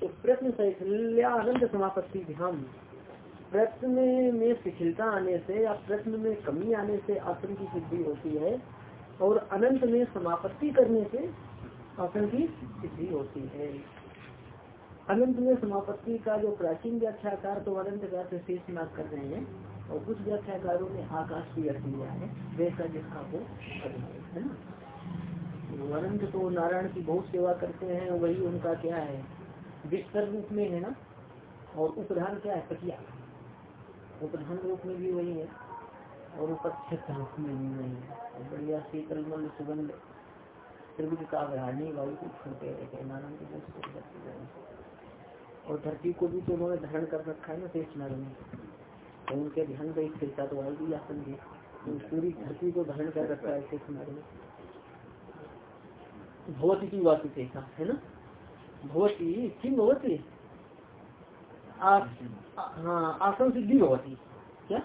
तो प्रश्न शैथल्यानंद समापत्ति ध्यान प्रश्न में शिथिलता आने से या प्रश्न में कमी आने से आसन की सिद्धि होती है और अनंत में समापत्ति करने से आसन की सिद्धि होती है। अनंत में समापत्ति का जो प्राचीन व्याख्याकार तो अनंत का शेष नाग कर रहे हैं और कुछ व्याख्याकारों ने आकाश की अर्थ लिया है वैसा जिसका वो है ना? अनंत तो नारायण की बहुत सेवा करते हैं, वही उनका क्या है? विस्तर रूप में है ना? और उपधान क्या है? पटिया। उपधान रूप में भी वही है और उपक्षित रूप में भी वही है। बढ़िया शीतल मल सुगंध, त्रिभुज का अग्रहणी वायु को छूटे रहते हैं नारायण की बहुत और धरती को भी तो उन्होंने धारण कर रखा है ना शेष नर में। तो उनके ध्यान का स्थिरता तो आएगी आसन की पूरी धरती को धारण कर रखा है शेष नर में। भवती की वास्तु है ना? भवती किम भवती? हाँ आसन सिद्धि भवती, क्या?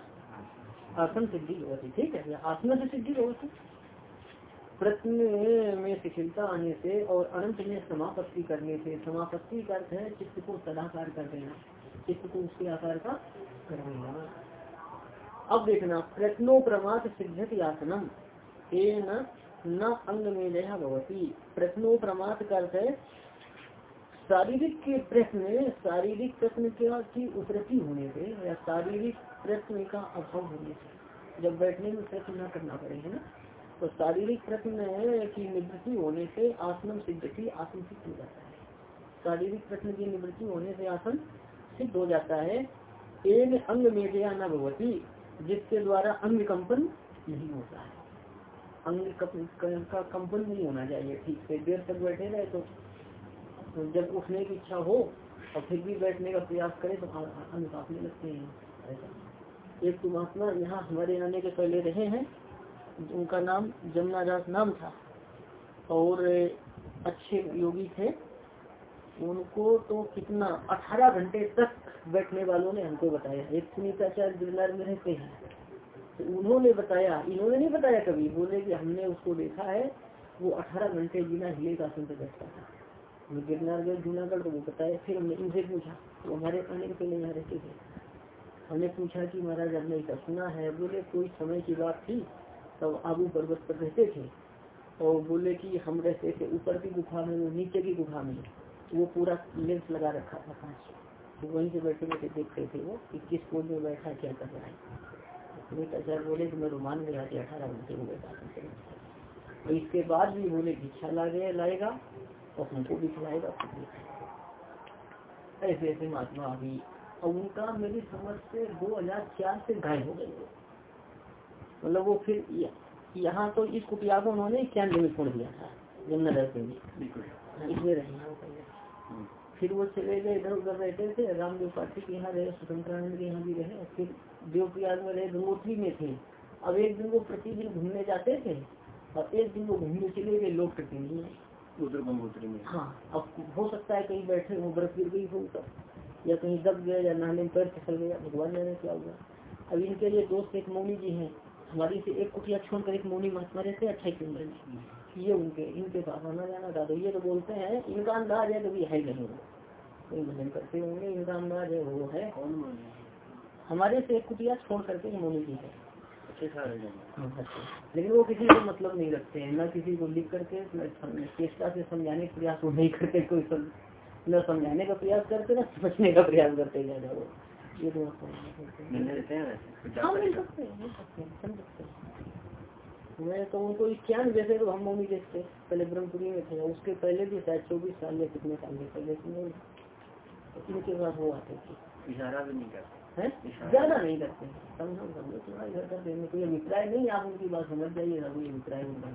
आसन सिद्धि भवती, ठीक है? आसन से सिद्धि भवती? प्रश्न में शिथिलता आने से और अनंत में समापत्ति करने से, समापत्ति का अर्थ है चित्त को सदाकार कर देना, चित्त को उसके आकार का कर देना अब देखना प्रत्नो प्रमाद सिद्धत आसनम न अंग में भवती। प्रश्नो प्रमाद का शारीरिक के प्रश्न, शारीरिक प्रश्न की उत्पत्ति होने से या शारीरिक प्रश्न का अभाव होने से जब बैठने में प्रश्न न करना पड़ेगा ना? तो शारीरिक प्रश्न की निवृत्ति होने से आसनम सिद्ध आसन सिद्ध हो जाता है। शारीरिक प्रश्न की निवृत्ति होने से आसन सिद्ध हो जाता है। एक अंग मेजया न भगवती जिसके द्वारा अंग कंपन नहीं होता है। अंग का कंपन नहीं होना चाहिए, ठीक से देर तक बैठे रहे तो तो जब उठने की इच्छा हो और फिर भी बैठने का प्रयास करे तो अन्न काटने लगते हैं। एक तो महात्मा यहाँ हमारे आने के पहले रहे हैं। उनका नाम जमुना नाम था। और अच्छे योगी थे। उनको तो कितना, अठारह घंटे तक बैठने वालों ने हमको बताया। एक सुनीताचार्य गिरनार में रहते हैं। तो उन्होंने बताया, इन्होंने नहीं बताया कभी, बोले कि हमने उसको देखा है, वो अठारह घंटे बिना हिले का सुनते बैठता था। गिरनार गए जूनागढ़ तो वो बताया फिर हमने इनसे पूछा तो हमारे आने के पहले यहाँ रहते थे। हमने पूछा कि महाराज हमने ऐसा सुना है? बोले, कोई समय की बात थी, तब आबू पर्वत पर रहते थे। और बोले कि हम रहते थे, ऊपर की गुफा में, वो नीचे की गुफा में। वो पूरा लेंस लगा रखा था तो वहीं से बैठे बैठे देखते थे वो किस पोज में बैठा, क्या कर रहा है। आचार्य बोले कि मैं रुमान में जाते अठारह घंटे हो गए तो इसके बाद भी बोले भिक्षा ला गया लाएगा और हमको भी खिलाएगा। ऐसे ऐसे महात्मा अभी और उनका मेरी समझ से 2004 से गायब हो गई मतलब वो फिर यहाँ तो इस कुटिया को उन्होंने इक्यानवे में छोड़ दिया था? यमुना रहते हाँ, इसमें रहे फिर वो चले गए इधर उधर रहते थे। रामदेव पाठी के यहाँ रहे स्वतंत्रानंद के यहाँ भी रहे। और फिर देवप्रयाग में रहे गंगोत्री में थे। अब एक दिन वो प्रतिदिन घूमने जाते थे और एक दिन वो घूमने चले गए लोग करते नहीं उधर गंगोत्री में। हाँ अब हो सकता है कहीं बैठे हो बर्फ़ गिर गई हो या कहीं दब गया या नहाने में पैर फिसल गया। भगवान जाने क्या हुआ? अब इनके लिए दोस्त एक मौनी जी हैं। हमारी से एक कुटिया छोड़कर एक मौनी महात्मा रहते अट्ठाईस नंबर में। ये उनके इनके पास आना जाना था तो ये तो बोलते हैं इनका अंदाज है कभी है नहीं। कोई भजन करते होंगे इनका अंदाज है वो है। हमारे से एक कुटिया छोड़ करके मौनी जी है। लेकिन वो किसी को मतलब नहीं रखते हैं न किसी को लिख करके चेष्टा से समझाने का प्रयास वो नहीं करते कोई सब न समझाने का प्रयास करते ना समझने का प्रयास करते ज़्यादा वो। ये तो हाँ मिल सकते हैं समझ सकते हैं। मैं तो उनको इक्यान जैसे तो हम मम्मी देखते पहले ब्रह्मपुरी में थे उसके पहले भी शायद चौबीस साल या कितने साल के पहले इनके पास वो आते थे। इशारा भी नहीं करते। है? ज़्यादा नहीं करते। समझो समझो थोड़ा इधर कर देने कोई अभिप्राय नहीं आप उनकी बात समझ जाइएगा कोई अभिप्राय उनका।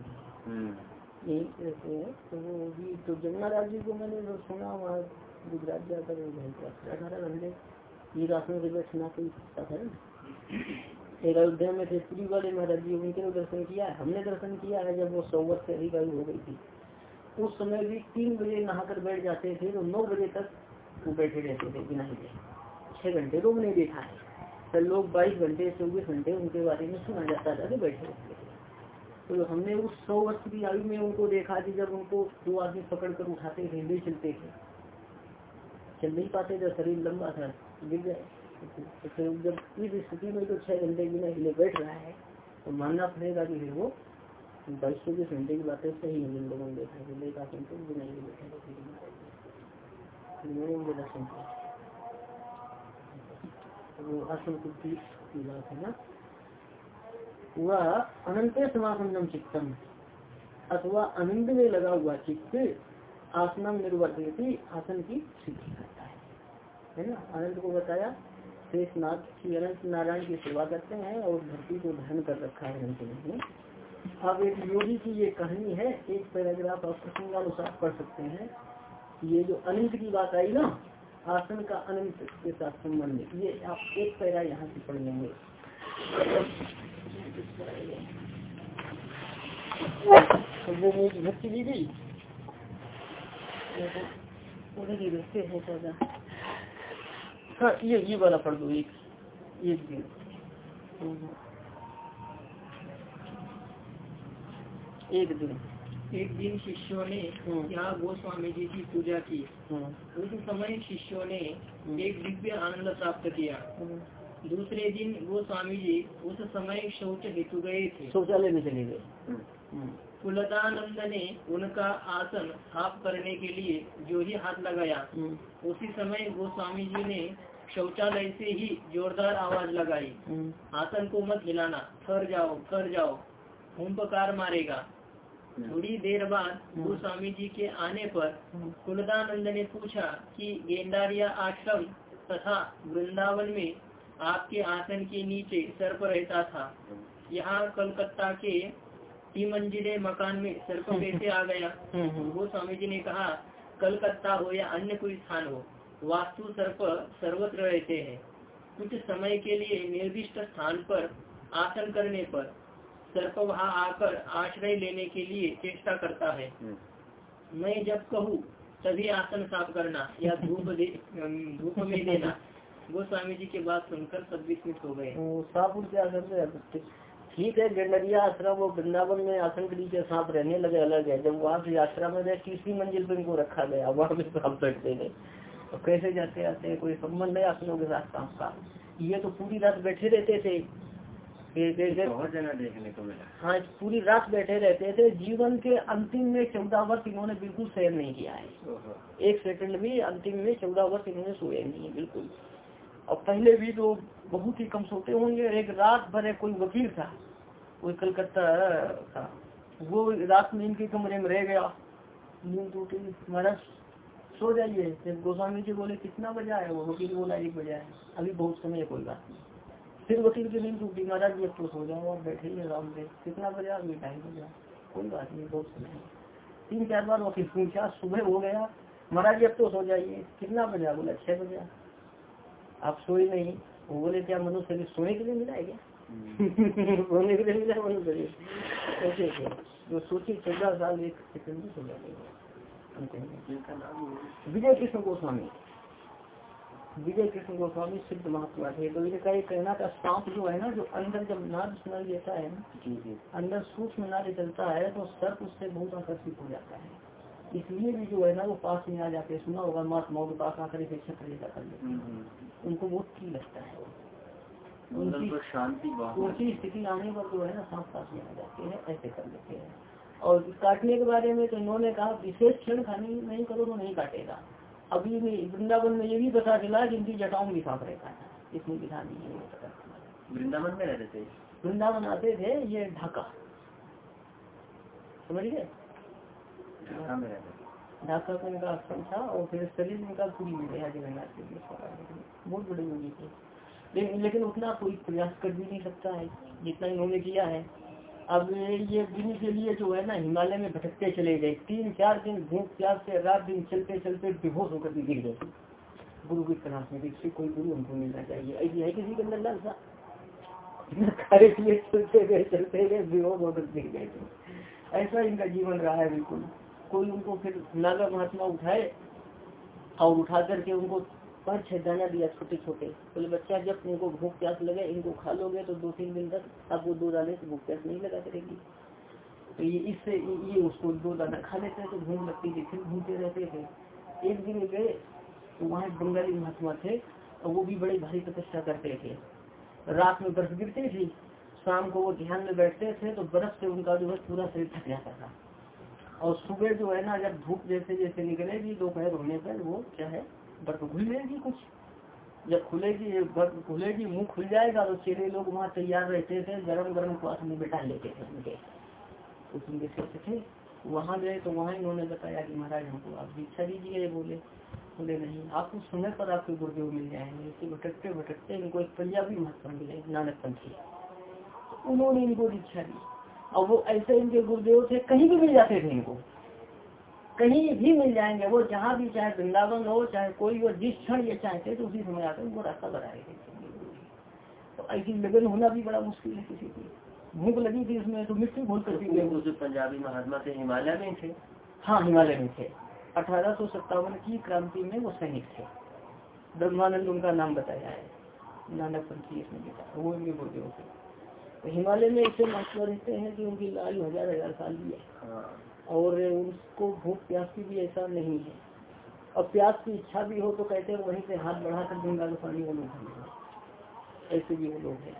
यही कहते हैं। तो वो भी तो जमुना राज जी को मैंने जो सुना वहाँ गुजरात जाकर अठारह घंटे ये राशन से बैठना कोई है एक अयोध्या में थे पुरी वाले महाराज जी, उनके दर्शन किया है हमने दर्शन किया है, जब वो सौ वर्ष से अधिक आयु हो गई थी। उस समय भी तीन बजे नहाकर बैठ जाते थे तो नौ बजे तक वो बैठे रहते थे, बिना ही छह घंटे तो हमने देखा है। तो लोग बाईस घंटे, चौबीस घंटे उनके बारे में सुना जाता था कि बैठे रहते थे। तो हमने उस सौ वर्ष की आयु में उनको देखा कि जब उनको दो आदमी पकड़ कर उठाते थे ले चलते थे। चल नहीं पाते थे, शरीर लंबा था, गिर गए तो फिर जब इस स्थिति में तो छह घंटे बिना हिले बैठ रहा है तो मानना पड़ेगा कि फिर वो बाईस चौबीस घंटे की बातें सही है, जिन लोगों ने देखा है लेखा घंटे बिना हिले बैठे मैंने दर्शन किया वो असम की बात है ना? वह अनंत समापन्नम चित्तम, अथवा अनंत में लगा हुआ चित्त आसनम निर्वर्ती आसन की सिद्धि करता है। है ना? अनंत को बताया शेषनाथ की अनंत नारायण की सेवा करते हैं और धरती को धारण कर रखा है अनंत ने अब एक योगी की ये कहानी है, एक पैराग्राफ आप प्रसंगानुसार पढ़ सकते हैं ये जो अनंत की बात आई ना, आसन का अनंत के साथ संबंधित, ये आप एक पैरा यहाँ से पढ़ लेंगे। भक्ति दी गई हाँ ये ये वाला पढ़ दो एक एक दिन एक दिन। एक दिन शिष्यों ने हम्म। यहाँ गोस्वामी जी की पूजा की। हम्म, उस समय शिष्यों ने हम्म। एक दिव्य आनंद प्राप्त किया। दूसरे दिन गोस्वामी जी उस समय शौच हेतु गए थे। शौचालय में चले गए। हम्म, कुलदानंद ने उनका आसन साफ़ करने के लिए जो ही हाथ लगाया हम्म, उसी समय गोस्वामी जी ने शौचालय से ही जोरदार आवाज़ लगाई। हम्म, आसन को मत हिलाना ठहर जाओ ठहर जाओ हुंकार मारेगा। थोड़ी देर बाद गोस्वामी जी के आने पर हम्म, कुलदानंद ने पूछा कि गेंदारिया आश्रम तथा वृंदावन में आपके आसन के नीचे सर्प रहता था। यहाँ कलकत्ता के मंजिले मकान में सर्प कैसे आ गया। हम्म, स्वामी जी ने कहा कलकत्ता हो या अन्य कोई स्थान हो वास्तु सर्प सर्वत्र रहते हैं। कुछ समय के लिए निर्दिष्ट स्थान पर आसन करने पर सर्प वहाँ आकर आश्रय लेने के लिए चेष्टा करता है। मैं जब कहूँ तभी आसन साफ़ करना या धूप दे धूप में देना। गोस्वामी जी की बात सुनकर सब विस्मित हो गए। तो सापुर के आसन से ठीक है गंडरिया आश्रम वो वृंदावन में आसन के नीचे सांप रहने लगे अलग है। जब वहाँ से यात्रा में गए तीसरी मंजिल पर इनको रखा गया वहाँ भी सांप बैठते गए तो कैसे जाते आते हैं? कोई संबंध है आसनों के साथ सांप का। ये तो पूरी रात बैठे रहते थे। बहुत देखने को मिला। हाँ पूरी रात बैठे रहते थे। जीवन के अंतिम में चौदह वर्ष इन्होंने बिल्कुल शयन नहीं किया है। एक सेकंड भी अंतिम में चौदह वर्ष इन्होंने सोए नहीं है बिल्कुल। और पहले भी तो बहुत ही कम सोते होंगे। एक रात भर एक कोई वकील था, कोई कलकत्ता का, वो रात में इनके कमरे में रह गया। नींद टूटी, महाराज, सो जाइए। जब गोस्वामी जी बोले, कितना बजा है वो? वकील बोला, एक बजा है। अभी बहुत समय है कोई बात नहीं। फिर वकील की नींद टूटी, महाराज जी अब तो सो जाओ और बैठे ही आराम से। कितना बजा? अभी ढाई बजा। कोई बात नहीं, बहुत समय है। तीन चार बार वकील पूछा, सुबह हो गया। महाराज जी अब तो सो जाइए। कितना बजा? बोला छः बजा। आप सोए नहीं वो बोले क्या मनुष्य शरीर सोने के लिए मिला है क्या? सोने के लिए मिला है मनुष्य शरीर। ऐसे थे जो सोची चौदह साल एक सेकंड में सो जाएगा जिनका नाम है- विजय कृष्ण गोस्वामी। विजय कृष्ण गोस्वामी सिद्ध महात्मा थे। तो इनका ये कहना था सांप जो है ना जो अंदर जब नाद सुनाई देता है ना अंदर सूक्ष्म नाद चलता है तो सर्प उससे बहुत आकर्षित हो जाता है। इसलिए भी जो है ना वो पास में आ जाते हैं सुना होगा महात्माओं के पास आकर इसे छत्र लेकर कर लेते। उनको बहुत की लगता है। मतलब शांति बहुत स्थिति आने पर जो है ना सांप पास में आ जाते हैं ऐसे कर लेते हैं। और काटने के बारे में तो इन्होंने कहा विशेष क्षण खानी नहीं करो तो नहीं काटेगा। अभी भी वृंदावन में ये भी पता चला कि इनकी जटाओं में सांप रहता है। इसमें ये पता चला। वृंदावन में रहते थे? वृंदावन आते थे ये ढाका। समझ गए? ढाका का इनका आश्रम था और फिर शरीर इनका पूरी में गया जगन्नाथ के लिए बहुत बड़े योगी थे लेकिन लेकिन उतना कोई प्रयास कर भी नहीं सकता है जितना इन्होंने किया है अब ये दिन के लिए जो है ना हिमालय में भटकते चले गए, तीन चार दिन भूख प्यास से रात दिन चलते चलते बेहोश होकर गिर गए, गुरु की तलाश में किसी कोई गुरु हमको मिलना चाहिए ऐसी है किसी के अंदर लालसा खाए पिए चलते गए चलते गए बेहोश होकर गिर गए ऐसा इनका जीवन रहा है बिल्कुल। कोई उनको फिर नागा महात्मा उठाए और उठा करके उनको पाँच छह दाना दिया छोटे छोटे। बोले, बच्चा, जब तुमको भूख प्यास लगे, इनको खा लोगे तो दो तीन दिन तक आपको दो दाने से भूख प्यास नहीं लगा करेगी। तो ये इससे, ये उसको दो दाना खा लेते हैं तो भूख लगती थी फिर घूमते रहते थे एक दिन गए तो वहाँ बंगाली महात्मा थे और वो भी बड़ी भारी तपस्या करते थे। रात में बर्फ़ गिरती थी, शाम को वो ध्यान में बैठते थे तो बर्फ़ से उनका जो है पूरा शरीर थक जाता था। और सुबह जो है ना, जब धूप जैसे जैसे निकलेगी, दोपहर होने पर वो क्या है, बर्फ़ घुल जाएगी कुछ। जब खुलेगी, बर्फ़ खुलेगी मुँह खुल जाएगा तो चेहरे लोग वहाँ तैयार रहते थे गरम गरम क्वास में बैठा लेते थे उनके। उस उनके सिर थे। वहाँ गए तो वहाँ इन्होंने बताया कि महाराज, हमको आप दीक्षा दीजिए बोले। बोले, नहीं, आपको समय पर आपके गुरुदेव मिल जाएँगे। इसे भटकते भटकते इनको एक पंजाबी महात्मा मिले नानक पंथी उन्होंने इनको दीक्षा दी। और वो ऐसे इनके गुरुदेव थे कहीं भी मिल जाते थे इनको। कहीं भी मिल जाएँगे वो जहाँ भी चाहे वृंदावन हो चाहे कोई हो जिस क्षण ये चाहते तो उसी समय आकर उनको रास्ता बनाएँगे तो ऐसी लगन होना भी बड़ा मुश्किल है किसी की। भूख लगी थी उसमें तो मिट्टी घोल कर पंजाबी महात्मा थे हिमालय में थे। हाँ हिमालय में थे। अठारह सौ सत्तावन की क्रांति में वो सैनिक थे। ब्रह्मानंद उनका नाम बताया है। नानक पंथी इसमें वो इनके गुरुदेव थे। हिमालय में ऐसे महात्मा रहते हैं कि उनकी आयु हज़ार हज़ार साल भी है। हाँ। और उनको भूख प्यास की भी ऐसा नहीं है। और प्यास की इच्छा भी हो तो कहते हैं वहीं से हाथ बढ़ाकर गंगा का पानी वो लोग ऐसे भी वो लोग हैं।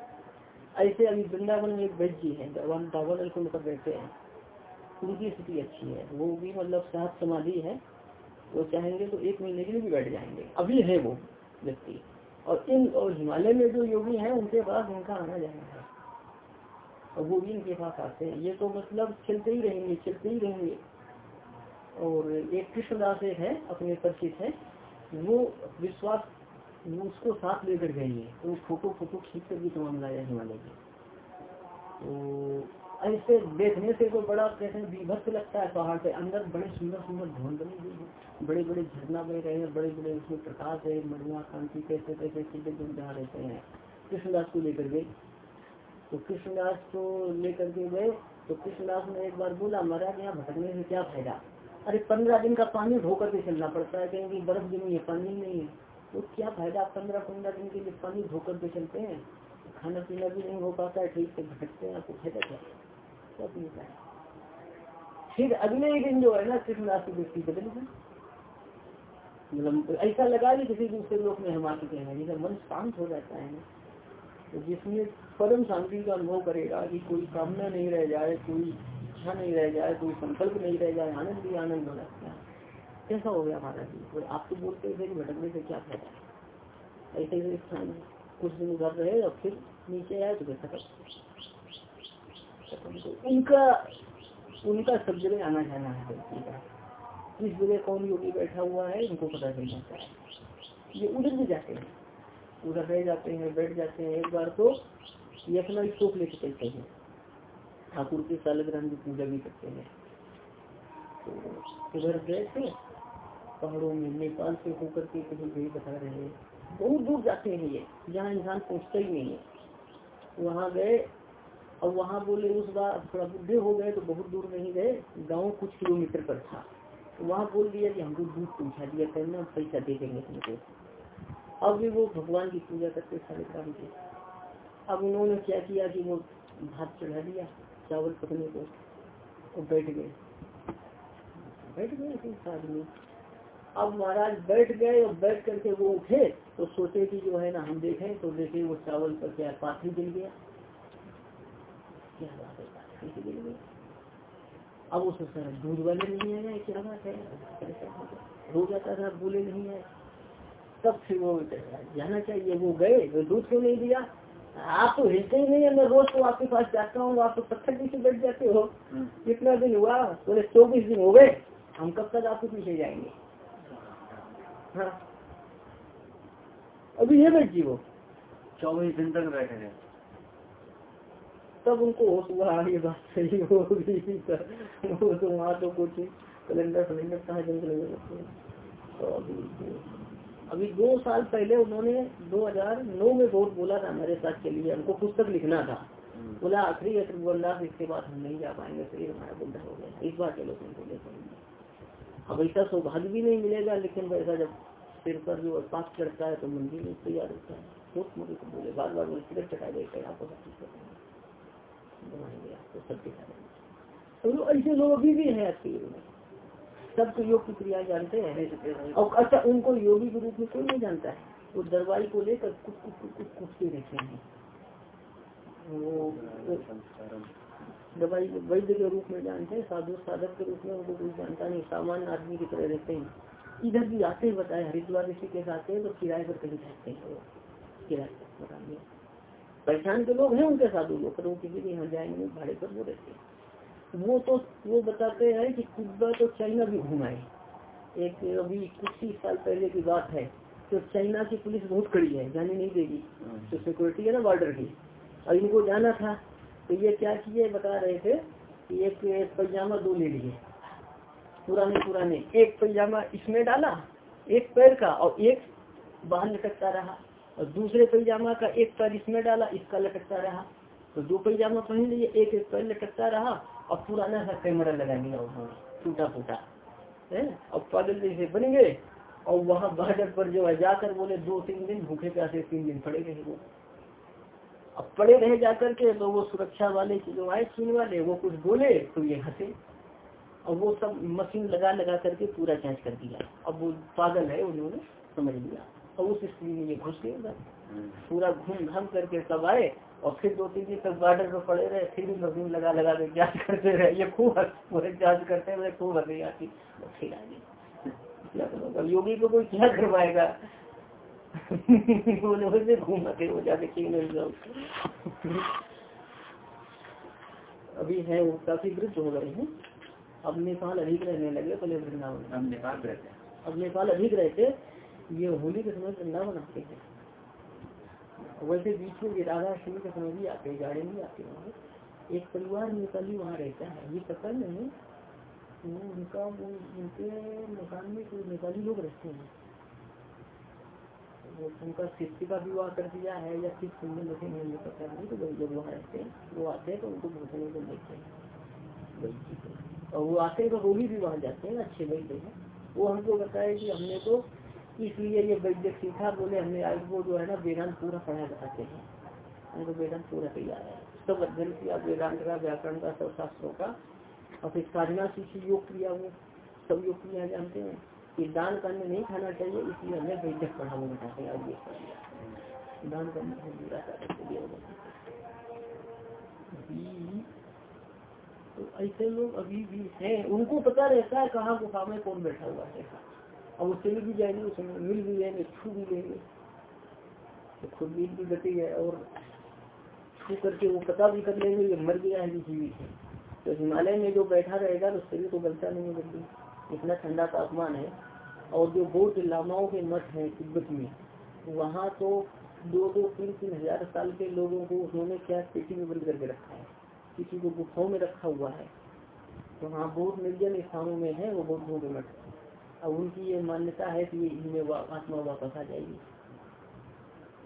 ऐसे अभी वृंदावन में एक वैद्य जी है दावन दावन कुंड पर रहते हैं। उनकी स्थिति अच्छी है। वो भी मतलब सात समाधि है। वो चाहेंगे तो एक महीने के लिए भी बैठ जाएँगे। अभी है वो व्यक्ति। और इन और हिमालय में जो योगी हैं उनके पास उनका आना जाना है। और वो भी इनके पास आते हैं। ये तो मतलब चलते ही रहेंगे चलते ही रहेंगे। और एक कृष्णदास है, अपने परिचित है। वो विश्वास उसको साथ लेकर गए हैं। तो फ़ोटो फ़ोटो खींच कर भी तमाम लाया हिमालय की। तो ऐसे देखने से तो बड़ा कहते हैं विभक्त लगता है पहाड़ के अंदर बड़े सुंदर सुंदर भवन बने हुए हैं। बड़े बड़े झरना बह रहे हैं बड़े बड़े उसमें प्रकाश है मणिया कांति कैसे कैसे दूर जहाँ रहते हैं। कृष्णदास को लेकर गए। तो कृष्णदास को लेकर के गए तो कृष्णदास ने एक बार बोला, महाराज, यहाँ भटकने से क्या फ़ायदा? अरे, पंद्रह दिन का पानी धो करके चलना पड़ता है क्योंकि बर्फ़ जमी है, पानी नहीं है। तो क्या फ़ायदा पंद्रह पंद्रह दिन के लिए पानी धो करके चलते हैं? खाना पीना भी नहीं हो पाता है, ठीक से भटकते हैं, आपको फ़ायदा क्या? है फिर अगले दिन जो है ना, कृष्णदास की दृष्टि बदल गई। मतलब ऐसा लगा कि किसी दूसरे लोग में हम आ चुके हैं जैसे मन शांत हो जाता है तो जिसमें परम शांति का अनुभव करेगा कि कोई कामना नहीं रह जाए, कोई इच्छा नहीं रह जाए, कोई संकल्प नहीं रह जाए, आनंद भी आनंद हो जाता है। कैसा हो गया हमारा जी? कोई आप तो बोलते थे कि भटकने से क्या फ़ायदा? ऐसे ऐसे स्थान कुछ दिन उधर रहे और फिर नीचे आए तो खत्म तो उनका उनका सब जगह आना जाना है किस जगह कौन योगी बैठा हुआ है उनको पता चल जाता है। ये उधर भी जाते हैं। उधर रह जाते हैं, बैठ जाते हैं, एक बार तो ये अपना स्टोक लेके चलते हैं। ठाकुर के सालग्राम की पूजा भी करते हैं। तो उधर गए थे पहाड़ों में, नेपाल से होकर के कहीं कहीं बता रहे हैं। बहुत दूर जाते हैं ये, जहाँ इंसान पहुँचता ही नहीं है। वहाँ गए और वहाँ बोले, उस बार थोड़ा बुढ़े हो गए तो बहुत दूर नहीं गए, गाँव कुछ किलोमीटर पर था। तो वहाँ बोल दिया कि हमको दूध पहुँचा दिया करना पैसा दे देंगे तुमको। अब भी वो भगवान की पूजा करते सारे काम के अब उन्होंने क्या किया कि वो भात चढ़ा दिया चावल पकने को, और बैठ गए। बैठ गए आदमी। अब महाराज बैठ गए और बैठ करके वो उठे तो सोचे कि जो है ना, हम देखें तो देखे वो चावल पर क्या पाथरी जल गया। क्या बात है पाथरी जल गई अब उस दूध वाले नहीं आया क्या बात है? हो जाता था, बोले नहीं आए। तब फिर वो जाना चाहिए वो गए तो दूध क्यों नहीं दिया? आप तो हिलते ही नहीं है मैं रोज तो आपके पास जाता हूँ आप तो पत्थर पीछे बैठ जाते हो। कितना दिन हुआ? बोले चौबीस दिन हो गए। हम कब तक आपके पीछे जाएँगे? हाँ। अभी ये बैठ जी वो। चौबीस दिन तक बैठे रहे तब उनको होश हुआ ये बात सही होगी वो तो वहाँ तो कुछ कैलेंडर सिलेंडर कहा जंगल तो अभी अभी दो साल पहले उन्होंने 2009 में बहुत बोला था हमारे साथ के लिए। हमको पुस्तक लिखना था। बोला आखिरी अत्रबंदास इसके बाद हम नहीं जा पाएँगे फिर हमारा बुद्धा हो गया। इस बार चलो तुमको ले पाएँगे। अब ऐसा सौभाग्य भी नहीं मिलेगा लेकिन वैसा जब सिर पर जो पास चढ़ता है तो मन भी नहीं तैयार होता है। बहुत मोटी को बोले। बार बार बोले सिगरेट चढ़ा देते आपको सब चीज़ बताएँगे आपको सब दिखा देंगे। तो ऐसे लोग अभी भी हैं आपके युग में सब तो योग की क्रिया जानते हैं। और अच्छा उनको योगी के रूप में कोई नहीं जानता है। वो दरवाई को लेकर कुछ कुछ कुछ कुछ कुछ रहते हैं। वो दवाई वैद्य के रूप में जानते हैं साधु साधक के रूप में उनको कोई जानता नहीं सामान्य आदमी की तरह रहते हैं। इधर भी आते हैं बताए हरिद्वार ऋषि के आते हैं तो किराए पर कहीं रहते हैं। किराए पर बता दिया पहचान के लोग हैं उनके साधु लोग पर वो किसी के यहाँ जाएँगे भाड़े पर वो रहते हैं। वो तो वो बताते हैं कि तिब्बत तो चाइना भी घुमाए एक अभी कुछ ही साल पहले की बात है तो चाइना की पुलिस बहुत कड़ी है जाने नहीं देगी। तो सिक्योरिटी है ना बॉर्डर की। और इनको जाना था। तो ये क्या किए बता रहे थे कि एक पैजामा दो ले लिए। पुराने पुराने। एक पैजामा इसमें डाला एक पैर का और एक बाहर लटकता रहा। और दूसरे पैजामा का एक पैर इसमें डाला इसका लटकता रहा। तो दो पैजामा पहन लिए एक एक पैर लटकता रहा। और पुराना सा कैमरा लगा लिया उन्होंने टूटा फूटा है? और पागल जैसे बन गए और वहाँ बॉर्डर पर जो है, जाकर बोले, दो तीन दिन भूखे प्यासे, तीन दिन पड़े रहे वो। अब पड़े रहे जाकर के तो वो सुरक्षा वाले जो आए चीन वाले, वो कुछ बोले तो ये हंसे। और वो सब मशीन लगा लगा करके पूरा जाँच कर दिया। अब वो पागल है उन्होंने, समझ लिया उस स्थिति में ये घुस गए उधर पूरा घूम घाम करके सब आए और फिर दो तीन दिन तक बॉर्डर पर पड़े रहे फिर भी मशीन लगा लगा के जाँच करते रहे। ये खूब पूरे जाँच करते रहे खूब हँसी आती। फिर आ गई योगी को कोई क्या करवाएगा? बोले वैसे घूम के वो जाके चीन अभी है वो काफ़ी वृद्ध हो गए हैं। अब नेपाल अधिक रहने लगे पहले वृंदावन। हम नेपाल रहते हैं। अब नेपाल अधिक रहते। ये होली के समय वृंदावन आते हैं। वैसे बीच में राधाष्टमी के समय भी आते हैं गाड़ी में आते हैं। एक परिवार नेपाली वहाँ रहता है। ये पता नहीं उनका उनके मकान में कोई नेपाली लोग रहते हैं। वो उनका शिष्य का विवाह कर दिया है या किस सुंदर लगे हैं, ये पता नहीं। तो वही लोग वहाँ रहते हैं, वो आते हैं तो उनको भोजन को देते हैं। और वो आते हैं तो वो भी वहाँ जाते हैं, अच्छे वैद्य हैं। वो हमको बताया कि हमने तो इसलिए ये वैद्य सीखा, बोले हमने आज वो जो है ना, वेदांत पूरा पढ़ा बताते हैं। हमको वेदांत पूरा तैयार है। सब अध्ययन किया, वेदांत का, व्याकरण का सब शास्त्रों का। और फिर साधना सीखी, योग क्रिया वो। सब योग क्रिया जानते हैं? कि दान करने नहीं खाना चाहिए, इसलिए हमें वैद्य पढ़ा वो बताते हैं आज ये दान करने तो ऐसे लोग अभी भी हैं, उनको पता रहता है कहाँ गुफा में कौन बैठा हुआ है। अब वो चल भी जाएँगे, उसमें मिल भी जाएँगे, छू भी लेंगे तो खुद मिल भी गति है और छू करके वो पता भी कर लेंगे ये मर गया है जीवित है तो हिमालय में जो बैठा रहेगा तो शरीर को गलता नहीं जल्दी इतना ठंडा तापमान है और जो बौद्ध लामाओं के मठ है तिब्बत में, वहाँ तो दो दो, तीन तीन हज़ार साल के लोगों को उन्होंने क्या पेटी में बंद करके रखा है। किसी को गुफाओं में रखा हुआ है। तो वहाँ बहुत निर्जन स्थानों में है, वो बौद्धों के मठ। अब उनकी ये मान्यता है कि इनमें आत्मा वापस आ जाएगी।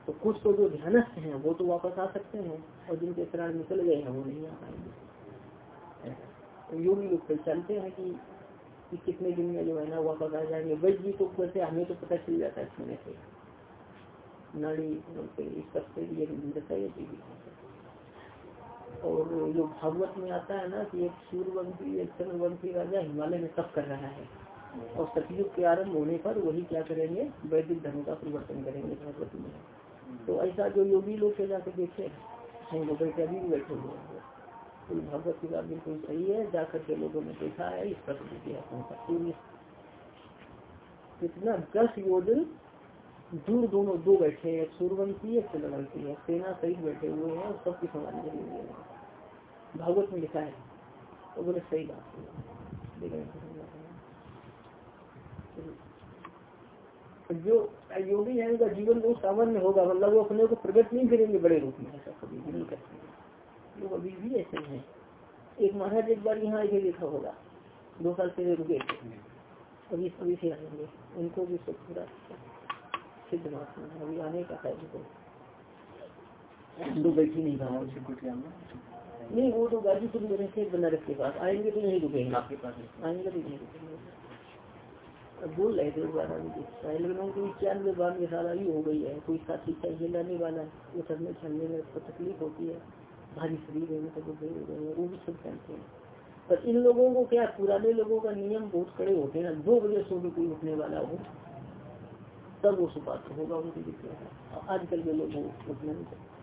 तो कुछ तो जो ध्यानस्थ हैं, वो तो वापस आ सकते हैं, और जिनके प्राण निकल गए हैं, वो नहीं आ पाएँगे। तो योगी लोग पहचानते हैं कि कि कितने दिन में जो है ना वापस आ जाएँगे। वैद्य जी को वैसे हमें तो पता चल जाता है सुनने से। नाड़ी इस सब ये है। और जो भागवत में आता है ना कि एक सूर्यवंशी, एक चंद्रवंशी राजा हिमालय में तप कर रहा है। और सतयुग के आरंभ होने पर वही क्या करेंगे? वैदिक धर्म का परिवर्तन करेंगे, भागवत में। तो ऐसा जो योगी लोग से जाकर देखे हैं वो बैठे अभी भी बैठे हुए हैं। तो भागवत की बात बिल्कुल सही है, जाकर के लोगों ने देखा है, इस पर सूर्य कितना दस योजन दूर दोनों दो बैठे हैं सूर्यवंशी, एक चंद्रवंशी है। सेना सहित बैठे हुए हैं और सबकी समाधि करी हुई है। भागवत में लिखा है। तो बोले, सही बात जो योगी है उनका जीवन बहुत सामान्य होगा मतलब वो अपने को प्रकट नहीं करेंगे बड़े रूप में। ऐसा कभी नहीं करते। लोग अभी भी ऐसे हैं। एक महाराज एक बार यहाँ आके देखा होगा। दो साल पहले रुके थे। अभी अभी से आएँगे। उनको भी सब पूरा सिद्ध महात्मा है। अभी आने का है उनको। दो बैठी नहीं कहा नहीं वो तो गाजीपुर में रहते बनारस के पास। आएँगे तो नहीं रुकेंगे। आपके पास आएँगे तो नहीं रुकेंगे। बोल रहे थे बारह लेकिन उनको इक्यानवे बानवे साल आयु हो गई है। कोई साथी चाहिए लाने वाला उतरने चलने में उसको तकलीफ़ होती है। भारी शरीर है तो गए हो गए वो भी सब जानते हैं। पर इन लोगों को क्या, पुराने लोगों का नियम बहुत कड़े होते हैं दो बजे सो के कोई उठने वाला हो, तब वो सुपात्र होगा उनकी जिज्ञासा आजकल के लोग उठना नहीं सकते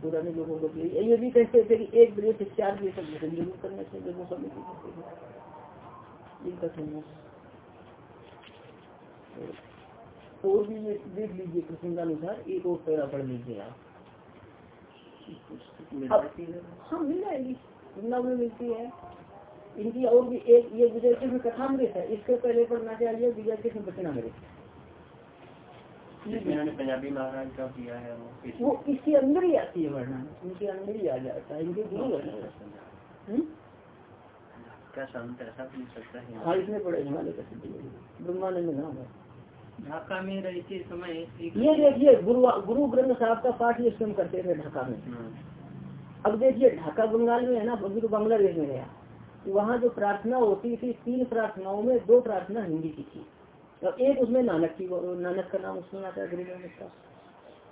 पुराने लोगों को ये भी कहते थे कि एक बजे से चार बजे तक भोजन ज़रूर करना चाहिए, वो सब और भी ये देख लीजिए प्रसंगानुसार एक और पैरा पढ़ लीजिए आप। हाँ मिल जाएगी। वृंदावन में मिलती है। इनकी और भी एक ये विजय कृष्ण कथामृत है इसके पहले पढ़ना चाहिए विजय कृष्ण बचनामृत पंजाबी महाराज का किया है वो इसके अंदर ही आती है वर्णन। इनके अंदर ही आ जाता है इनके गुरु क्या संत ऐसा भी सकता है हाँ इसमें हिमालय का सिद्धि ब्रह्मानंद नाम है। ढाका में रहते समय ये देखिए गुरु गुरु ग्रंथ साहब का पाठ ये स्वयं करते थे ढाका में। अब देखिए ढाका बंगाल में है ना अभी तो बांग्लादेश में गया। वहाँ जो प्रार्थना होती थी तीन प्रार्थनाओं में दो प्रार्थना हिंदी की थी। और एक उसमें नानक की नानक का नाम गरीब नानक का।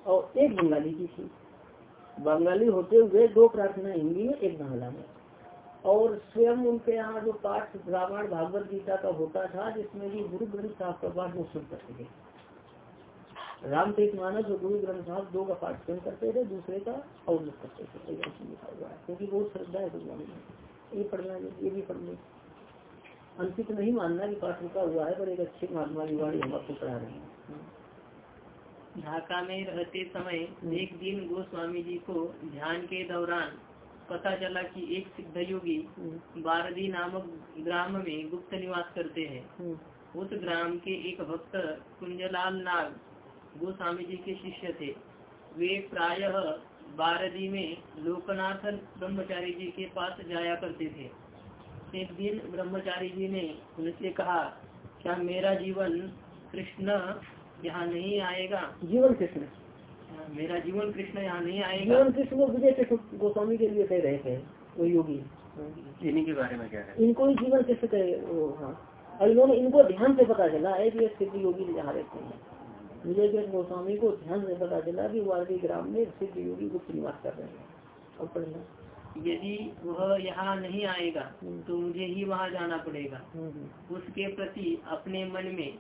और एक बंगाली की थी। बंगाली होते हुए दो प्रार्थना हिंदी में एक बांग्ला में। और स्वयं उनके यहाँ जो पाठ रामायण भागवत गीता का होता था जिसमें भी गुरु ग्रंथ साहब का पाठ वो सुन करते थे। रामचरित मानस और गुरु ग्रंथ साहब दो का पाठ स्वयं करते थे दूसरे का अवरुद्ध करते थे। लिखा हुआ है क्योंकि बहुत श्रद्धा है भगवान में ये पढ़ना ये भी पढ़ने अंकित नहीं मानना कि पाठ रुका हुआ है पर एक अच्छे महात्मा की वाणी हम आपको पढ़ा रहे हैं। ढाका में रहते समय एक दिन गोस्वामी जी को ध्यान के दौरान पता चला कि एक सिद्ध योगी बारदी नामक ग्राम में गुप्त निवास करते हैं। उस ग्राम के एक भक्त कुंजलाल नाग गोस्वामी जी के शिष्य थे। वे प्रायः बारदी में लोकनाथ ब्रह्मचारी जी के पास जाया करते थे। एक दिन ब्रह्मचारी जी ने उनसे कहा क्या मेरा जीवन कृष्ण यहाँ नहीं आएगा? जीवन कृष्ण। मेरा जीवन कृष्ण यहाँ नहीं आएगा। जीवन कृष्ण को विजय कृष्ण गोस्वामी के लिए कह रहे थे वो योगी। इन्हीं के बारे में क्या है? इनको ही जीवन कृष्ण कहे वो हाँ। और इन्होंने इनको ध्यान से पता चला एक कि सिद्ध योगी जहाँ रहते हैं विजय कृष्ण गोस्वामी को ध्यान से पता चला कि वारदी ग्राम में सिद्ध योगी गुप्त निवास कर रहे हैं। और पढ़ना। यदि वह यहाँ नहीं आएगा हम्म। तो मुझे ही वहाँ जाना पड़ेगा। हम्म, हम्म। उसके प्रति अपने मन में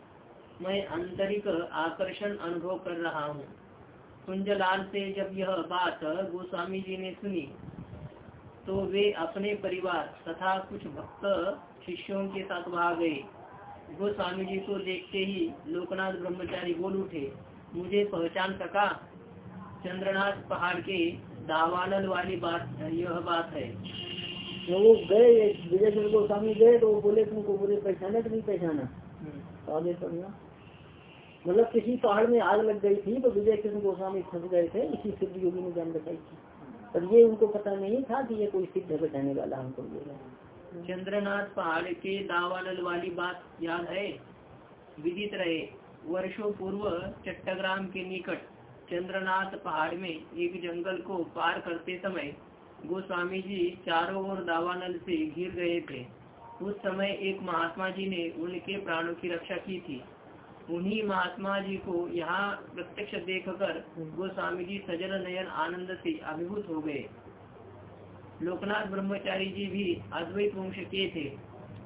मैं आंतरिक आकर्षण अनुभव कर रहा हूँ। कुंजलाल से जब यह बात गोस्वामी जी ने सुनी तो वे अपने परिवार तथा कुछ भक्त शिष्यों के साथ भाग गए। गोस्वामी जी को देखते ही लोकनाथ ब्रह्मचारी बोल उठे मुझे पहचान सका चंद्रनाथ पहाड़ के दावानल वाली बात यह बात है। तो वो गए विजय गोस्वामी गए तो बोले तुमको बोले पहचाना कि नहीं पहचाना? हम्म। आगे पढ़ना मतलब किसी पहाड़ में आग लग गई थी तो विजय कृष्ण गोस्वामी फंस गए थे, इसी सिद्ध योगी ने जान बताई थी। पर ये उनको पता नहीं था कि ये कोई सिद्ध बताने वाला हमको बोला चंद्रनाथ पहाड़ के दावानल वाली बात याद है? विदित रहे। वर्षों पूर्व चट्टग्राम के निकट चंद्रनाथ पहाड़ में एक जंगल को पार करते समय गोस्वामी जी चारों ओर दावानल से घिर गए थे। उस समय एक महात्मा जी ने उनके प्राणों की रक्षा की थी। उन्हीं महात्मा जी को यहाँ प्रत्यक्ष देखकर गोस्वामी जी सजल नयन आनंद से अभिभूत हो गए। लोकनाथ ब्रह्मचारी जी भी अद्वैत वंश के थे।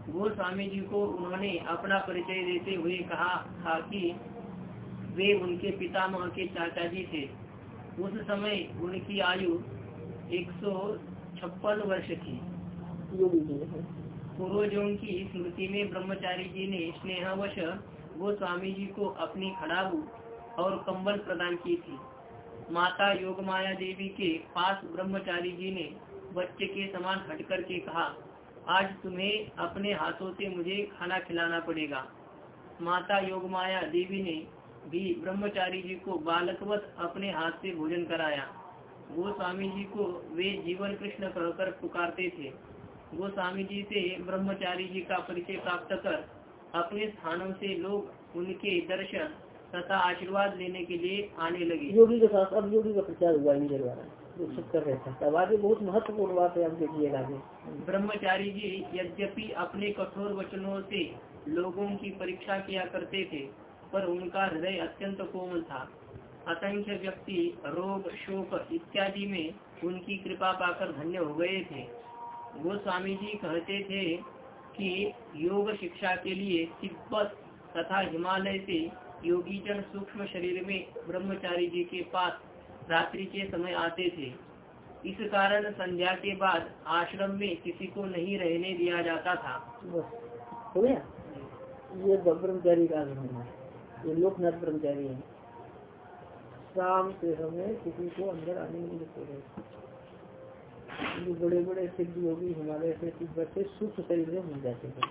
गोस्वामी जी को उन्होंने अपना परिचय देते हुए कहा था कि वे उनके पितामह के चाचा जी थे। उस समय उनकी आयु एक सौ छप्पन वर्ष थी। पूर्वजों की स्मृति में ब्रह्मचारी जी ने स्नेहवश वो स्वामी जी को अपनी खड़ाबू और कंबल प्रदान की थी। माता योग माया देवी के पास ब्रह्मचारी जी ने बच्चे के समान हट के कहा, आज तुम्हें अपने हाथों से मुझे खाना खिलाना पड़ेगा। माता योग माया देवी ने भी ब्रह्मचारी जी को बालकवत अपने हाथ से भोजन कराया। वो स्वामी जी को वे जीवन कृष्ण कहकर पुकारते थे। वो स्वामी जी से ब्रह्मचारी जी का परिचय प्राप्त कर अपने स्थानों से लोग उनके दर्शन तथा आशीर्वाद लेने के लिए आने लगे। योगी के साथ अब योगी का प्रचार हुआ इनके द्वारा कर रहे थे। अब आगे बहुत महत्वपूर्ण बात है आप देखिएगा आगे। ब्रह्मचारी जी यद्यपि अपने कठोर वचनों से लोगों की परीक्षा किया करते थे पर उनका हृदय अत्यंत कोमल था। असंख्य व्यक्ति रोग शोक इत्यादि में उनकी कृपा पाकर धन्य हो गए थे। वो स्वामी जी कहते थे कि योग शिक्षा के लिए तिब्बत तथा हिमालय से योगी जन सूक्ष्म शरीर में ब्रह्मचारी जी के पास रात्रि के समय आते थे। इस कारण संध्या के बाद आश्रम में किसी को नहीं रहने दिया जाता था। हो गया? ये ब्रह्मचारी का धर्म है। ये लोकनाथ ब्रह्मचारी है। शाम के समय किसी को अंदर आने नहीं देते ये बड़े बड़े सिद्ध योगी हिमालय से तिब्बत से सूक्ष्म शरीर में मिल जाते थे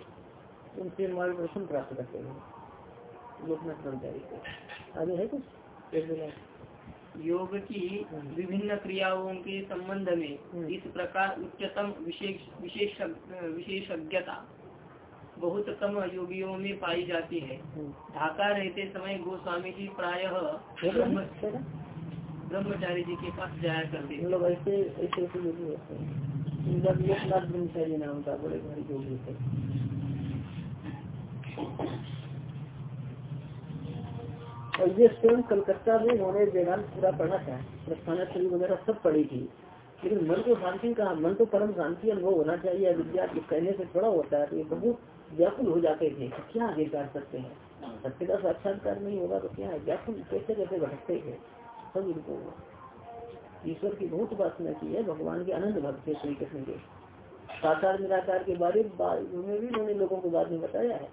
उनसे मार्गदर्शन प्राप्त करते थे लोकनाथ ब्रह्मचारी को आगे है कुछ? एक योग की विभिन्न क्रियाओं के संबंध में इस प्रकार उच्चतम विशेष विशेष विशेषज्ञता बहुत कम योगियों में पाई जाती है। हम्म। ढाका रहते समय गोस्वामी जी प्रायः ब्रह्मचारी जी के पास जाया करते इन लोग ऐसे ऐसे ऐसे ब्रह्मचारी नाम का बड़े भारी थे। और ये स्वयं कलकत्ता में उन्होंने वेदांत पूरा पढ़ा था। प्रस्थानाश्री वगैरह सब पढ़ी थी। लेकिन मन को शांति का, मन तो परम शांति अनुभव होना चाहिए विद्या कहने से थोड़ा होता है तो ये बहुत व्याकुल हो जाते थे क्या आगे कर सकते हैं। सत्य का साक्षात्कार नहीं होगा तो क्या है? व्याकुल कैसे कैसे भटकते थे? सब हुआ। ईश्वर की बहुत उपासना की है, भगवान के अनंत भक्त थे श्री कृष्ण के। साकार निराकार के बारे में भी उन्होंने लोगों को बाद में बताया है।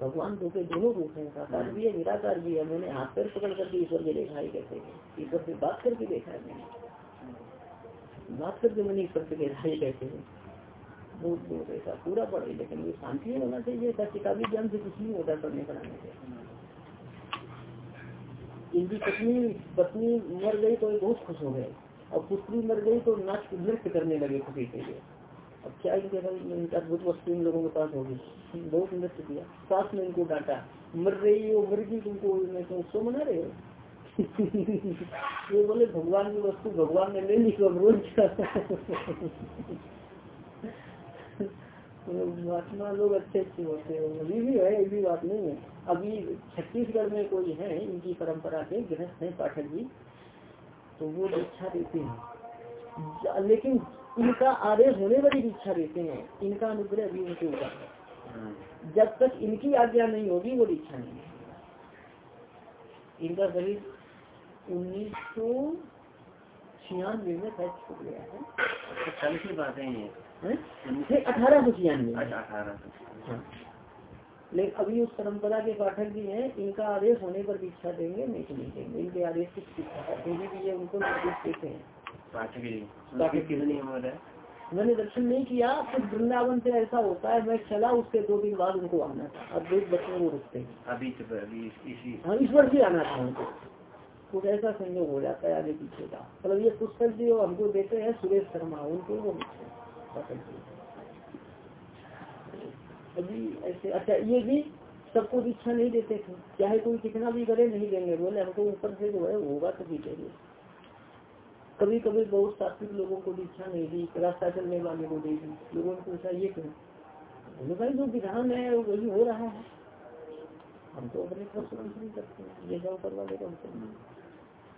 भगवान दो के दोनों रूप हैं साकार भी है, निराकार भी है। मैंने हाथ पैर पकड़ करके ईश्वर के देखा है। कैसे ईश्वर से बात करके देखा है मैंने। बात करके मैंने ईश्वर से देखा है कैसे है। बहुत बहुत ऐसा पूरा पढ़े लेकिन ये शांति होना चाहिए। ऐसा किताबी ज्ञान से कुछ नहीं होता पढ़ने पढ़ाने से। इनकी पत्नी पत्नी मर गई तो बहुत खुश हो गए। और पुत्री मर गई तो नाच, नृत्य करने लगे खुशी के लिए। अब क्या इनके अद्भुत वस्तु इन लोगों के पास होगी। बहुत नृत्य किया। सास ने इनको डांटा, मर रही हो मर गई तुमको, मैं तुम सो मना रहे हो? ये बोले, भगवान की वस्तु भगवान ने ले ली तो रोज महात्मा लोग अच्छे अच्छे होते हैं अभी भी है ऐसी बात नहीं है। अभी छत्तीसगढ़ में कोई है, इनकी परंपरा के गृहस्थ है पाठक जी तो वो दीक्षा देते हैं। लेकिन इनका आदेश होने वाली दीक्षा देते हैं। इनका अनुग्रह अभी उनके ऊपर है। जब तक इनकी आज्ञा नहीं होगी, वो दीक्षा नहीं है। इनका शरीर उन्नीस सौ छियानवे में छूट गया है। कल की बातें ये अठारह सौ छियानवे। अच्छा अठारह सौ हाँ। लेकिन अभी उस परंपरा के पाठक भी हैं इनका आदेश होने पर दीक्षा देंगे नहीं तो नहीं देंगे। इनके आदेश की करते भी ये उनको निर्देश देते हैं। मैंने दर्शन नहीं किया फिर वृंदावन से ऐसा होता है मैं चला उसके दो दिन बाद उनको आना था। अब दो बच्चों को रुकते हैं। अभी तो हाँ इस वर्ष ही आना था उनको। कुछ ऐसा संयोग हो जाता है आगे पीछे का। मतलब ये पुस्तक जो हमको देते हैं सुरेश शर्मा उनको वो अभी ऐसे अच्छा ये भी सबको दीक्षा नहीं देते थे। चाहे कोई कितना भी करे, नहीं देंगे। बोले, हमको ऊपर से जो है, होगा तभी देंगे कभी कभी बहुत सात्विक लोगों को दीक्षा नहीं दी, रास्ता चलने वाले को दे दी। लोगों ने पूछा, ये क्यों? भाई, जो विधान है वही हो रहा है। हम तो अपने तरफ़ से नहीं करते ये जाओ करवा देगा हमसे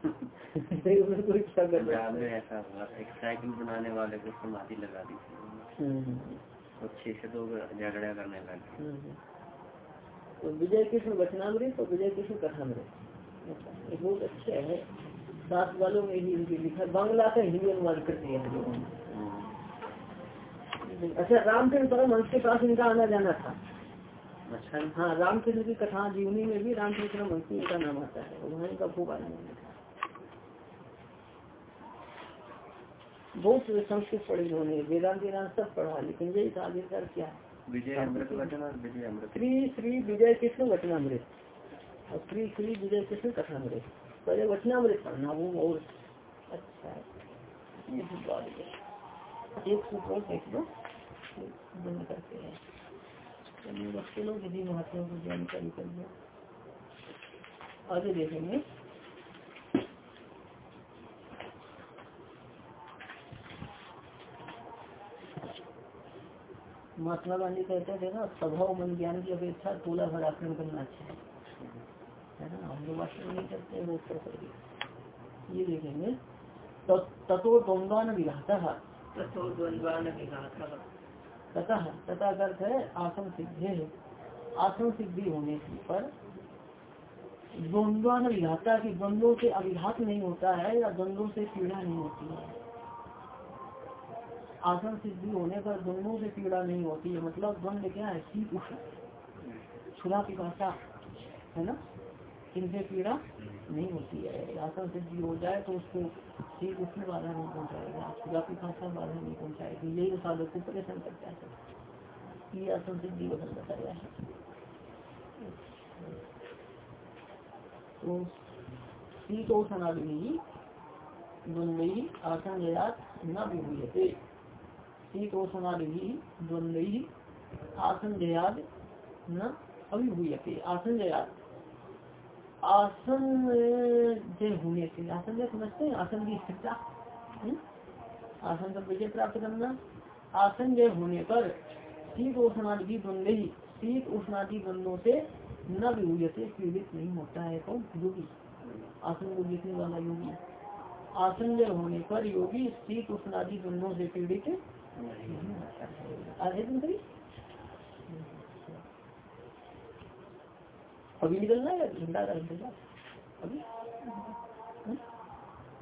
कोई इच्छा कर रहा है ऐसा हुआ साइकिल बनाने वाले को समाधि लगा दी और छह से दो झगड़ा करने लगे। तो विजय कृष्ण वचनामृत और विजय कृष्ण कथामृत ये बहुत अच्छे है सात वालों में ही इनकी लिखा बांग्ला का हिंदी अनुवाद करती है लोगों ने। अच्छा रामकृष्ण परमहंस के पास इनका आना जाना था अच्छा हाँ रामकृष्ण की कथा जीवनी में भी रामकृष्ण परमहंस इनका नाम आता है वहाँ इनका खूब आना जाना था बहुत संस्कृत पढ़ी इन्होंने वेदांत वेदांत सब पढ़ा लेकिन यही था आखिरकार क्या? विजय विजय अमृत। श्री श्री विजय कृष्ण वचनामृत। और श्री श्री विजय कृष्ण कथामृत पहले वचनामृत पढ़ना वो और अच्छा। एक सूत्र लो। बंद करते हैं। चलिए बच्चे लोग यदि महात्मा को जानकारी कर लो आगे देखेंगे। महात्मा गांधी कहते थे ना स्वभाव मन ज्ञान की अपेक्षा तोला भर आक्रमण करना अच्छा है। है ना? हम लोग वास्तव नहीं करते वो करके ये देखेंगे। तो डोंगान विघाता। तथो द्वंद्वान विघातः। तथा तथा अर्थ है आसन सिद्धि है। आसन सिद्धि होने पर द्वंद्वान विघाता की द्वंद्वों से अभिघात नहीं होता है या द्वंद्वों से पीड़ा नहीं होती है। आसन सिद्धि होने पर दोनों से पीड़ा नहीं होती है। मतलब द्वंद्व क्या है? शीत उष्ण। छुरा पिपासा है ना? इनसे पीड़ा नहीं होती है। आसन सिद्धि हो जाए तो उसको शीत उष्ण बाधा नहीं पहुंचाएगा। छुरा पिपासा बाधा नहीं पहुंचाएगी। यही तो साधक को परेशान करता है ये आसन सिद्धि का बताया है। तो शीतोषणाग्नि द्वंद्वी आसन जयात न विभूयते शीतोषणाग्नि द्वंद्वी आसन जयाद न अभिभूयते। आसन जयात आसन जय होने से आसन जय समझते हैं? आसन की स्थिरता। हम्म? आसन का विजय प्राप्त करना। आसन जय होने पर शीत उष्णादि द्वंद्वी शीत उष्णादि द्वंद्वों से न विभूयते पीड़ित नहीं होता है कौन? योगी। आसन को जीतने वाला योगी। आसन जय होने पर योगी शीत उष्णादि द्वंद्वों से पीड़ित है अभी निकलना है घंटा का अभी?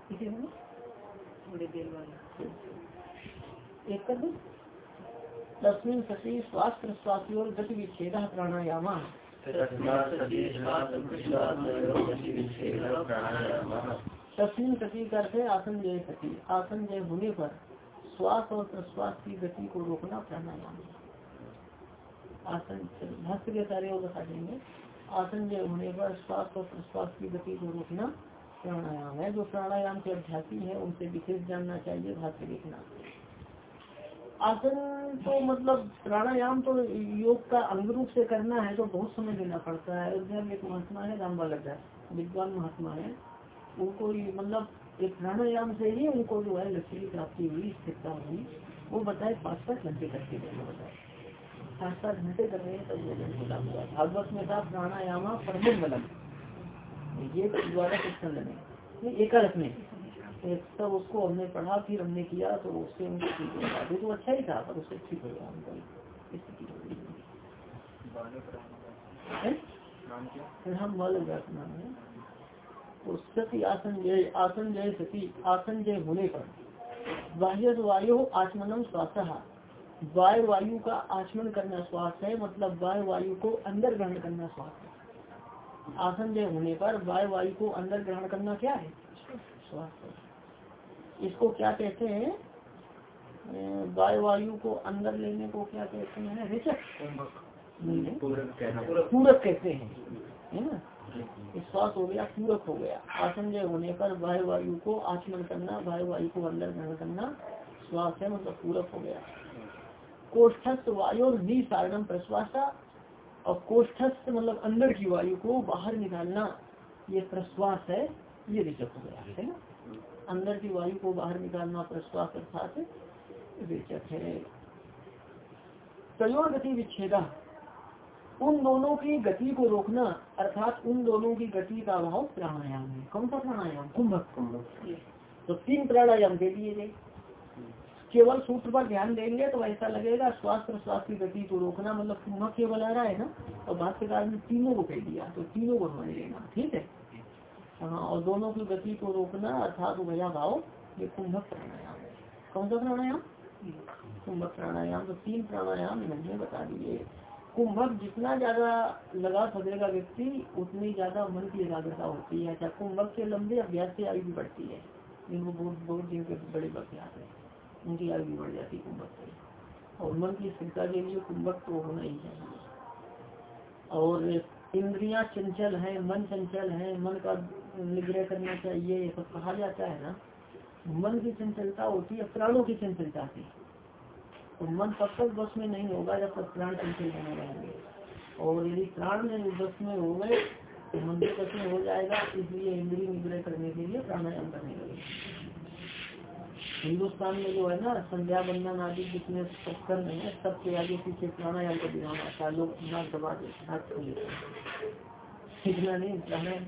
किसी में थोड़ी देर बाद। एक कर दो? तस्मिन सती श्वास प्रश्वास और गति विच्छेद प्राणायाम। तस्मिन सती करते आसन जय सती। आसन जय होने पर श्वास और प्रश्वास की गति को रोकना प्राणायाम। आसन भक्त के कार्य को बता देंगे आसन जय होने पर श्वास और प्रश्वास की गति को रोकना प्राणायाम है। जो प्राणायाम के अभ्यासी है, उनसे विशेष जानना चाहिए भाष्य देखना आसन तो मतलब प्राणायाम तो योग का अंग रूप से करना है तो बहुत समय देना पड़ता है। अयोध्या में एक महात्मा है राम बालक विद्वान महात्मा है। उनको मतलब एक प्राणायाम से ही उनको जो है लक्ष्य की प्राप्ति हुई स्थिरता हुई। वो बताए पाँच पाँच घंटे करके बताए पाँच पाँच घंटे कर रहे हैं तब वो बोला हुआ। भागवत में था प्राणायाम परम बलम ये द्वारा शिक्षण लेने एकादश में। तब उसको हमने पढ़ा फिर हमने किया तो उससे उनको ठीक हो गया। वो तो अच्छा ही था पर उससे ठीक हो गया उनका स्थिति हो गई। हम बाल नाम है। तो सती आसन जय आसन जय सती आसन जय होने पर बाह्य वायु आचमनम श्वास वायु वायु का आचमन करना श्वास है मतलब वायु वायु को अंदर ग्रहण करना श्वास है। आसन जय होने पर वायु वायु को अंदर ग्रहण करना क्या है? श्वास है। इसको क्या कहते हैं? वायु वायु को अंदर लेने को क्या कहते हैं? पूरक कहते हैं। है ना? श्वास हो गया, पूरक हो गया। आसन जय होने पर वायु वायु को आचमन करना वायु वायु को अंदर ग्रहण करना, श्वास है मतलब पूरक हो गया। कोष्ठस्थ वायु और नी सारणम प्रश्वासा, और कोष्ठस्थ मतलब अंदर की वायु को बाहर निकालना, ये प्रश्वास है, ये रेचक हो गया, है ना? अंदर की वायु को बाहर निकालना प्रश्वास अर्थात रिचक है। तयोर गति विच्छेदा उन दोनों की गति को रोकना अर्थात उन दोनों की गति का अभाव प्राणायाम है। कौन सा प्राणायाम? कुंभक कुंभक। तो तीन प्राणायाम दे दिए गए। केवल सूत्र पर ध्यान देंगे तो ऐसा लगेगा श्वास प्रश्वास की गति को रोकना मतलब कुंभक केवल आ रहा है ना और भाष्यकार ने तीनों को कह दिया तो तीनों को समझ लेना ठीक है? हाँ और दोनों की गति को रोकना अर्थात भया भाव ये कुंभक प्राणायाम है। कौन सा प्राणायाम? कुंभक प्राणायाम। तो तीन प्राणायाम इन्होंने बता दिए। कुंभक जितना ज़्यादा लगा सकेगा व्यक्ति, उतनी ज़्यादा मन की एकाग्रता होती है। अच्छा कुंभक के लंबे अभ्यास से आयु भी बढ़ती है जिनको बहुत बहुत दिन के बड़े अभ्यास है। उनकी आयु भी बढ़ जाती है कुंभक से। और मन की स्थिरता के लिए कुंभक तो होना ही चाहिए। और इंद्रियाँ चंचल है, मन चंचल है, मन का निग्रह करना चाहिए, ये सब कहा जाता है ना। मन की चंचलता होती है, प्राणों की चंचलता से तो मन तब तक बस में नहीं होगा जब तक प्राण चंचल बने रहेंगे। और यदि प्राण में बस में हो गए तो मन भी में हो जाएगा, इसलिए इंद्रिय निग्रह करने के लिए प्राणायाम करने लगे हिंदुस्तान में जो है ना, संध्या बंधन आदि जितने उपकरण है, सबके आगे पीछे प्राणायाम का विधान आता है। लोग नाक दबा दे नाक इतना नहीं, प्राणायाम